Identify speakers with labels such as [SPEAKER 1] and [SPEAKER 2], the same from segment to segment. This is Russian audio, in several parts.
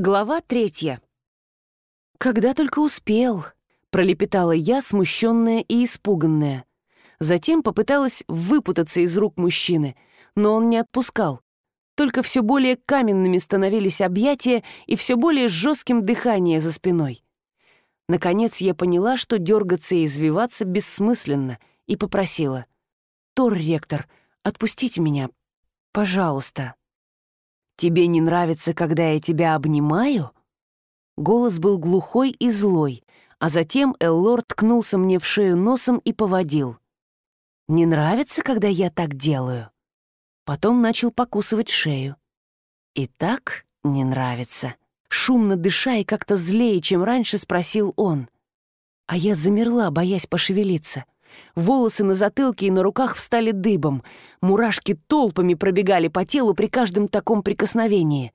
[SPEAKER 1] Глава третья. «Когда только успел», — пролепетала я, смущенная и испуганная. Затем попыталась выпутаться из рук мужчины, но он не отпускал. Только все более каменными становились объятия и все более жестким дыхание за спиной. Наконец я поняла, что дергаться и извиваться бессмысленно, и попросила. «Тор, ректор, отпустите меня, пожалуйста». «Тебе не нравится, когда я тебя обнимаю?» Голос был глухой и злой, а затем Эллор ткнулся мне в шею носом и поводил. «Не нравится, когда я так делаю?» Потом начал покусывать шею. «И так не нравится». Шумно дыша и как-то злее, чем раньше, спросил он. А я замерла, боясь пошевелиться — Волосы на затылке и на руках встали дыбом. Мурашки толпами пробегали по телу при каждом таком прикосновении.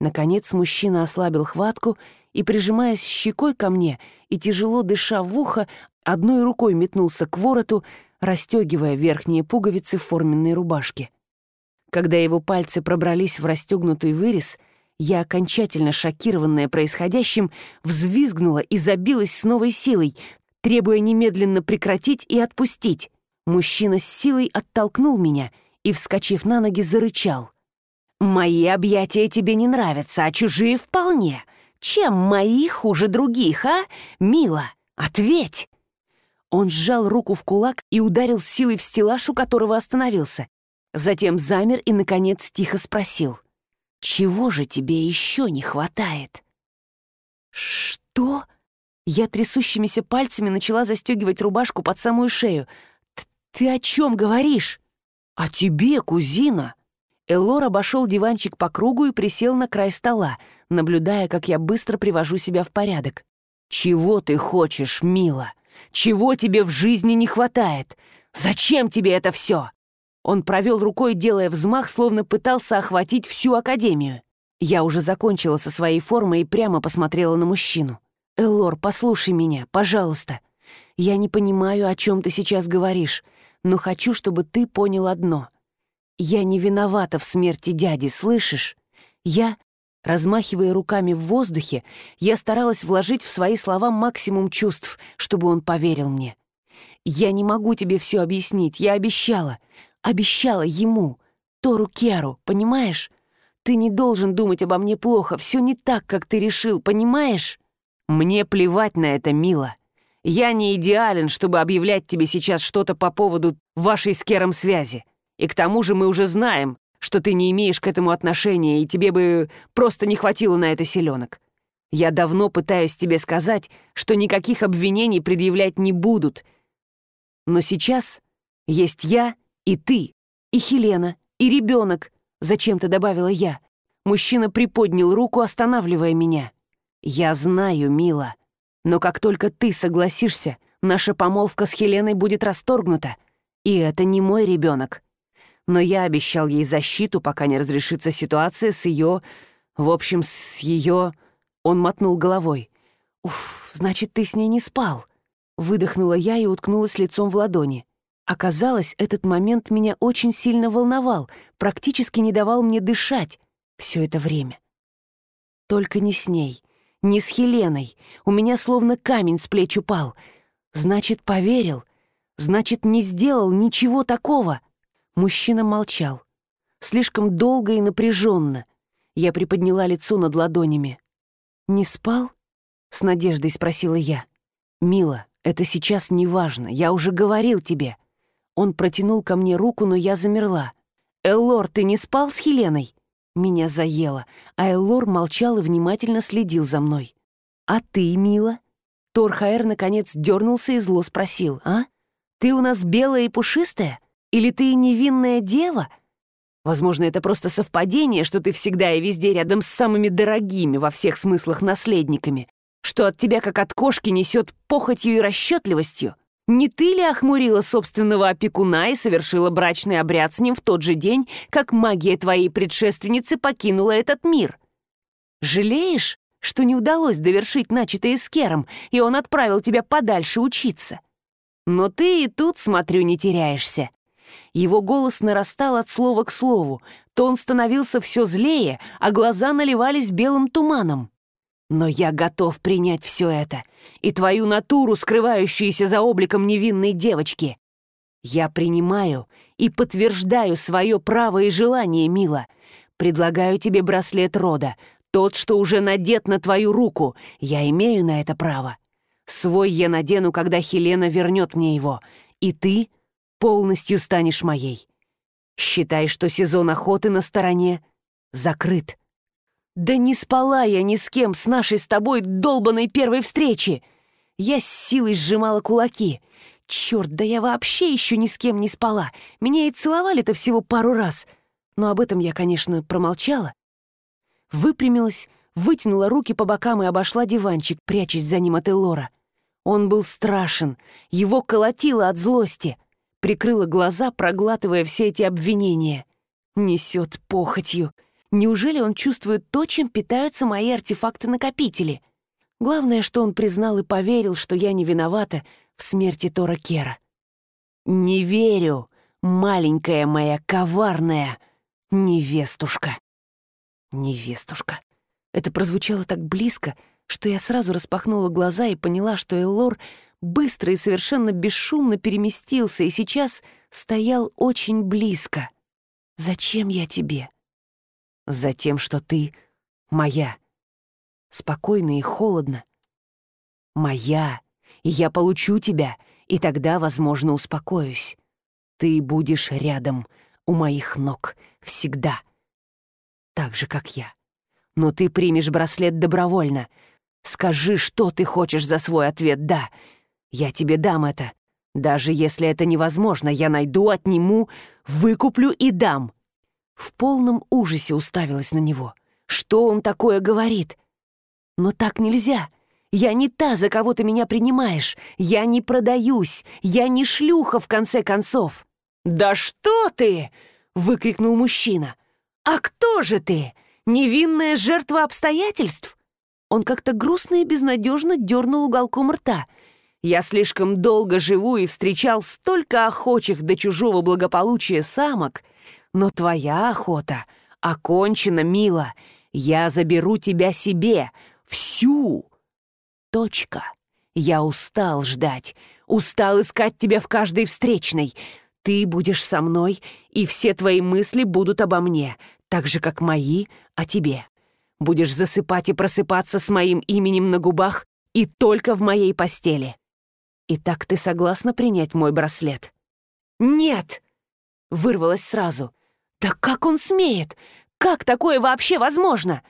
[SPEAKER 1] Наконец мужчина ослабил хватку и, прижимаясь щекой ко мне и тяжело дыша в ухо, одной рукой метнулся к вороту, расстегивая верхние пуговицы форменной рубашки. Когда его пальцы пробрались в расстегнутый вырез, я, окончательно шокированная происходящим, взвизгнула и забилась с новой силой, требуя немедленно прекратить и отпустить. Мужчина с силой оттолкнул меня и, вскочив на ноги, зарычал. «Мои объятия тебе не нравятся, а чужие вполне. Чем мои хуже других, а? Мила, ответь!» Он сжал руку в кулак и ударил силой в стеллаж, у которого остановился. Затем замер и, наконец, тихо спросил. «Чего же тебе еще не хватает?» «Что?» Я трясущимися пальцами начала застегивать рубашку под самую шею. «Ты о чем говоришь?» «О тебе, кузина!» Эллор обошел диванчик по кругу и присел на край стола, наблюдая, как я быстро привожу себя в порядок. «Чего ты хочешь, мила? Чего тебе в жизни не хватает? Зачем тебе это все?» Он провел рукой, делая взмах, словно пытался охватить всю Академию. Я уже закончила со своей формой и прямо посмотрела на мужчину. «Элор, послушай меня, пожалуйста. Я не понимаю, о чем ты сейчас говоришь, но хочу, чтобы ты понял одно. Я не виновата в смерти дяди, слышишь? Я, размахивая руками в воздухе, я старалась вложить в свои слова максимум чувств, чтобы он поверил мне. Я не могу тебе все объяснить, я обещала. Обещала ему, Тору Керу, понимаешь? Ты не должен думать обо мне плохо, все не так, как ты решил, понимаешь? Мне плевать на это, Мила. Я не идеален, чтобы объявлять тебе сейчас что-то по поводу вашей с Кером связи. И к тому же мы уже знаем, что ты не имеешь к этому отношения, и тебе бы просто не хватило на это селенок. Я давно пытаюсь тебе сказать, что никаких обвинений предъявлять не будут. Но сейчас есть я и ты, и Хелена, и ребенок, зачем-то добавила я. Мужчина приподнял руку, останавливая меня. «Я знаю, Мила, но как только ты согласишься, наша помолвка с Хеленой будет расторгнута, и это не мой ребенок. Но я обещал ей защиту, пока не разрешится ситуация с ее... В общем, с ее... Он мотнул головой. «Уф, значит, ты с ней не спал?» Выдохнула я и уткнулась лицом в ладони. Оказалось, этот момент меня очень сильно волновал, практически не давал мне дышать все это время. Только не с ней не с Хеленой. У меня словно камень с плеч упал. Значит, поверил. Значит, не сделал ничего такого. Мужчина молчал. Слишком долго и напряженно. Я приподняла лицо над ладонями. «Не спал?» — с надеждой спросила я. «Мила, это сейчас не важно. Я уже говорил тебе». Он протянул ко мне руку, но я замерла. «Эллор, ты не спал с Хеленой?» Меня заело, а Эллор молчал и внимательно следил за мной. «А ты, мила?» Торхаэр наконец дернулся и зло спросил. «А? Ты у нас белая и пушистая? Или ты невинная дева?» Возможно, это просто совпадение, что ты всегда и везде рядом с самыми дорогими во всех смыслах наследниками, что от тебя, как от кошки, несет похотью и расчетливостью. Не ты ли охмурила собственного опекуна и совершила брачный обряд с ним в тот же день, как магия твоей предшественницы покинула этот мир? Жалеешь, что не удалось довершить начатое с Кером, и он отправил тебя подальше учиться? Но ты и тут, смотрю, не теряешься. Его голос нарастал от слова к слову, то он становился все злее, а глаза наливались белым туманом. Но я готов принять все это и твою натуру, скрывающуюся за обликом невинной девочки. Я принимаю и подтверждаю свое право и желание, Мила. Предлагаю тебе браслет рода, тот, что уже надет на твою руку. Я имею на это право. Свой я надену, когда Хелена вернет мне его, и ты полностью станешь моей. Считай, что сезон охоты на стороне закрыт. Да не спала я ни с кем с нашей с тобой долбанной первой встречи. Я с силой сжимала кулаки. Черт, да я вообще еще ни с кем не спала. Меня и целовали-то всего пару раз. Но об этом я, конечно, промолчала. Выпрямилась, вытянула руки по бокам и обошла диванчик, прячась за ним от Элора. Он был страшен, его колотило от злости. Прикрыла глаза, проглатывая все эти обвинения. Несет похотью. Неужели он чувствует то, чем питаются мои артефакты-накопители? Главное, что он признал и поверил, что я не виновата в смерти Тора Кера. «Не верю, маленькая моя коварная невестушка». «Невестушка». Это прозвучало так близко, что я сразу распахнула глаза и поняла, что Эллор быстро и совершенно бесшумно переместился и сейчас стоял очень близко. «Зачем я тебе?» Затем, что ты моя. Спокойно и холодно. Моя. И я получу тебя, и тогда, возможно, успокоюсь. Ты будешь рядом, у моих ног, всегда. Так же, как я. Но ты примешь браслет добровольно. Скажи, что ты хочешь за свой ответ «да». Я тебе дам это. Даже если это невозможно, я найду, отниму, выкуплю и дам. В полном ужасе уставилась на него. Что он такое говорит? Но так нельзя. Я не та, за кого ты меня принимаешь. Я не продаюсь. Я не шлюха, в конце концов. «Да что ты!» — выкрикнул мужчина. «А кто же ты? Невинная жертва обстоятельств?» Он как-то грустно и безнадежно дернул уголком рта. «Я слишком долго живу и встречал столько охочих до чужого благополучия самок, но твоя охота окончена, мила. Я заберу тебя себе. Всю. Точка. Я устал ждать. Устал искать тебя в каждой встречной. Ты будешь со мной, и все твои мысли будут обо мне, так же, как мои о тебе. Будешь засыпать и просыпаться с моим именем на губах и только в моей постели. Итак, ты согласна принять мой браслет? «Нет!» — вырвалось сразу. «Да как он смеет? Как такое вообще возможно?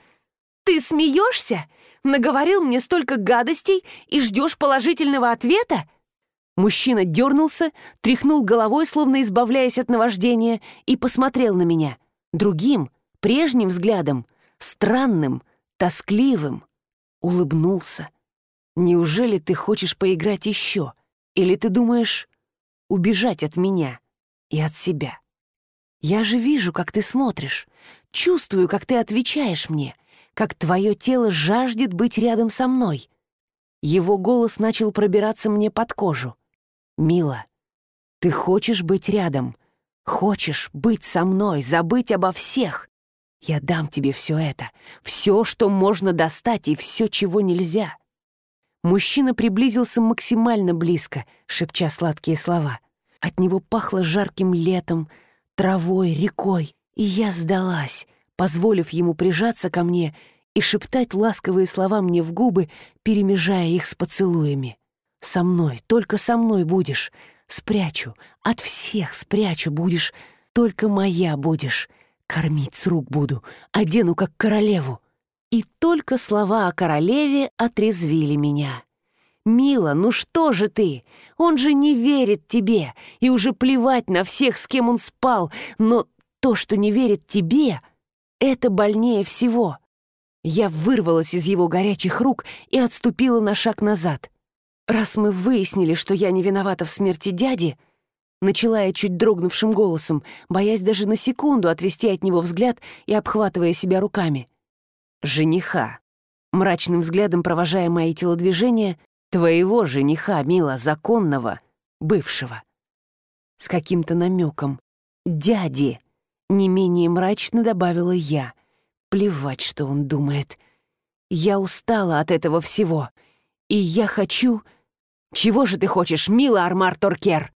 [SPEAKER 1] Ты смеешься? Наговорил мне столько гадостей и ждешь положительного ответа?» Мужчина дернулся, тряхнул головой, словно избавляясь от наваждения, и посмотрел на меня. Другим, прежним взглядом, странным, тоскливым. Улыбнулся. «Неужели ты хочешь поиграть еще? Или ты думаешь убежать от меня и от себя?» Я же вижу, как ты смотришь, чувствую, как ты отвечаешь мне, как твое тело жаждет быть рядом со мной. Его голос начал пробираться мне под кожу. «Мила, ты хочешь быть рядом, хочешь быть со мной, забыть обо всех. Я дам тебе все это, все, что можно достать, и все, чего нельзя». Мужчина приблизился максимально близко, шепча сладкие слова. От него пахло жарким летом, травой, рекой, и я сдалась, позволив ему прижаться ко мне и шептать ласковые слова мне в губы, перемежая их с поцелуями. «Со мной, только со мной будешь. Спрячу, от всех спрячу будешь, только моя будешь. Кормить с рук буду, одену как королеву». И только слова о королеве отрезвили меня. «Мила, ну что же ты? Он же не верит тебе, и уже плевать на всех, с кем он спал, но то, что не верит тебе, это больнее всего». Я вырвалась из его горячих рук и отступила на шаг назад. «Раз мы выяснили, что я не виновата в смерти дяди», начала я чуть дрогнувшим голосом, боясь даже на секунду отвести от него взгляд и обхватывая себя руками. «Жениха», мрачным взглядом провожая мои телодвижения, Твоего жениха, мила, законного, бывшего. с каким-то намеком. «Дяди!» — не менее мрачно добавила я. Плевать, что он думает. Я устала от этого всего. И я хочу... Чего же ты хочешь, мила Армар Торкер?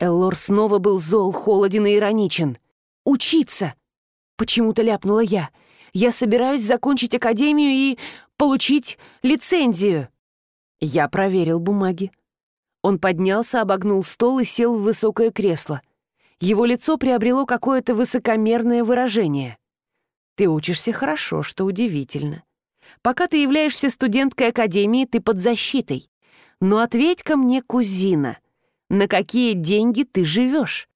[SPEAKER 1] Эллор снова был зол, холоден и ироничен. «Учиться!» — почему-то ляпнула я. «Я собираюсь закончить академию и получить лицензию». Я проверил бумаги. Он поднялся, обогнул стол и сел в высокое кресло. Его лицо приобрело какое-то высокомерное выражение. «Ты учишься хорошо, что удивительно. Пока ты являешься студенткой академии, ты под защитой. Но ответь-ка мне, кузина, на какие деньги ты живешь?»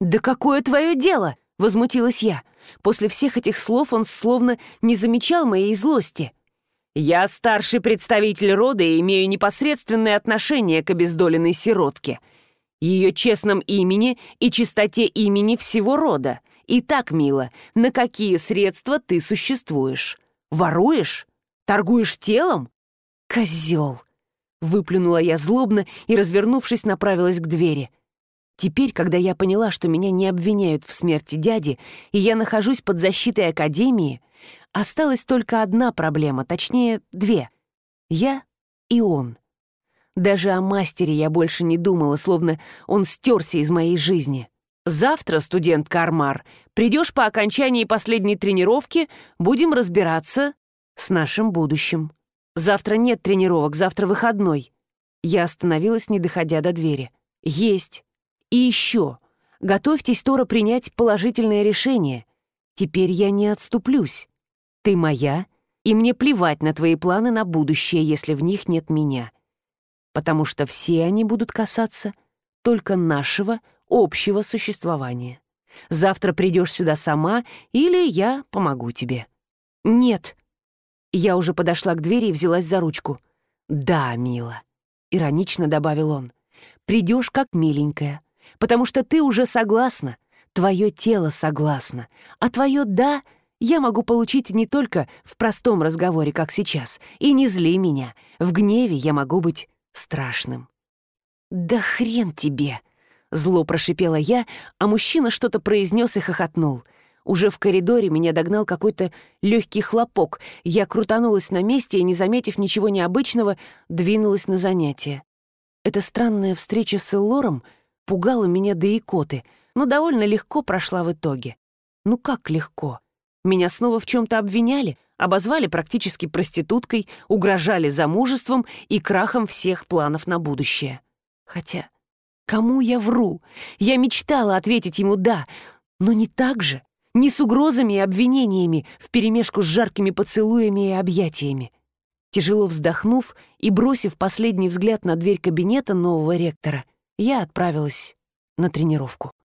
[SPEAKER 1] «Да какое твое дело?» — возмутилась я. После всех этих слов он словно не замечал моей злости. «Я старший представитель рода и имею непосредственное отношение к обездоленной сиротке, ее честном имени и чистоте имени всего рода. Итак, мило, на какие средства ты существуешь? Воруешь? Торгуешь телом? Козел!» Выплюнула я злобно и, развернувшись, направилась к двери. Теперь, когда я поняла, что меня не обвиняют в смерти дяди, и я нахожусь под защитой Академии, осталась только одна проблема, точнее, две. Я и он. Даже о мастере я больше не думала, словно он стерся из моей жизни. Завтра, студент Кармар, придешь по окончании последней тренировки, будем разбираться с нашим будущим. Завтра нет тренировок, завтра выходной. Я остановилась, не доходя до двери. Есть. И еще. Готовьтесь, Тора, принять положительное решение. Теперь я не отступлюсь. Ты моя, и мне плевать на твои планы на будущее, если в них нет меня. Потому что все они будут касаться только нашего общего существования. Завтра придешь сюда сама, или я помогу тебе. Нет. Я уже подошла к двери и взялась за ручку. Да, мила, иронично добавил он. Придешь как миленькая, потому что ты уже согласна, твое тело согласно, а твое «да» я могу получить не только в простом разговоре, как сейчас, и не зли меня, в гневе я могу быть страшным. «Да хрен тебе!» — зло прошипела я, а мужчина что-то произнес и хохотнул. Уже в коридоре меня догнал какой-то легкий хлопок. Я крутанулась на месте и, не заметив ничего необычного, двинулась на занятие. Эта странная встреча с Эллором — пугала меня до икоты, но довольно легко прошла в итоге. Ну как легко? Меня снова в чем-то обвиняли, обозвали практически проституткой, угрожали замужеством и крахом всех планов на будущее. Хотя, кому я вру? Я мечтала ответить ему «да», но не так же, не с угрозами и обвинениями, вперемешку с жаркими поцелуями и объятиями. Тяжело вздохнув и бросив последний взгляд на дверь кабинета нового ректора, я отправилась на тренировку.